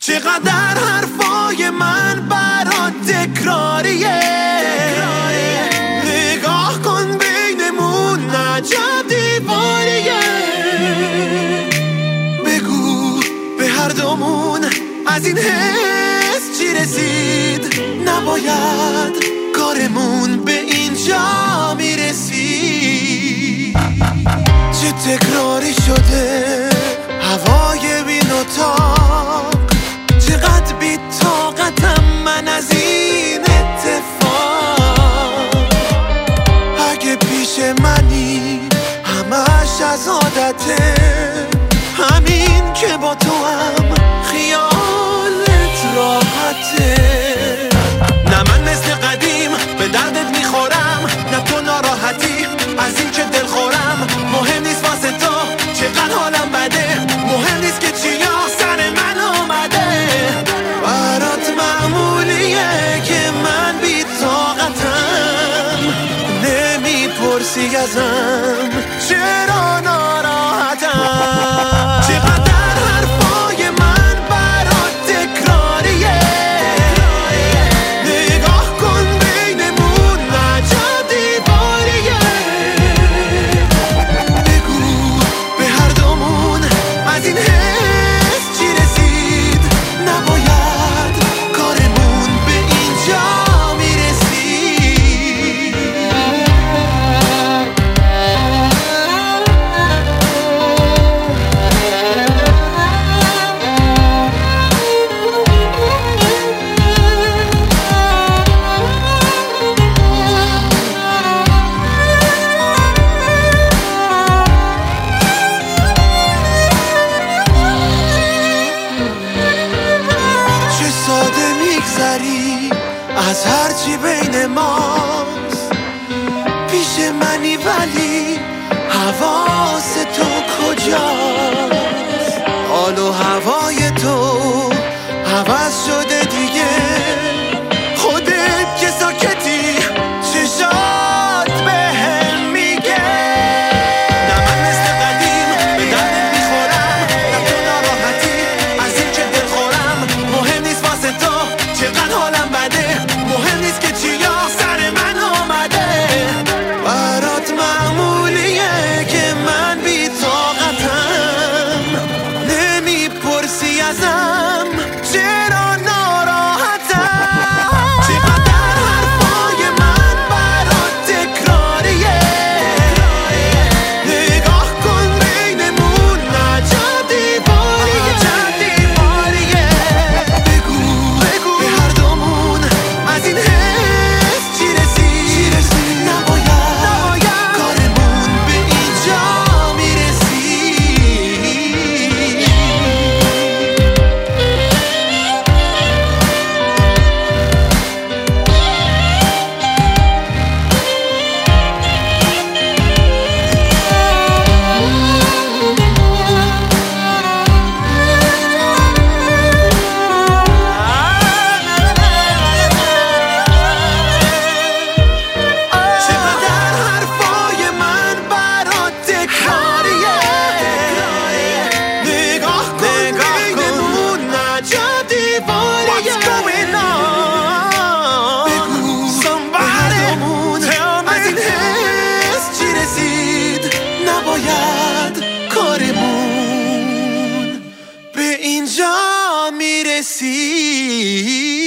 چقدر حرفای من برا تکراریه؟ نگاه کن بینمون نجب دیواریه. بگو به هر دومون از این حس چی رسید؟ نباید کارمون به اینجا می‌رسید. از عادته همین که با تو هم کسی ازم چرا بری از هرچی بین ماست. پیش منی ولی حواس تو کجاست؟ حال و هوای تو عوض شده mire sí.